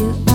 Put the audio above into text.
do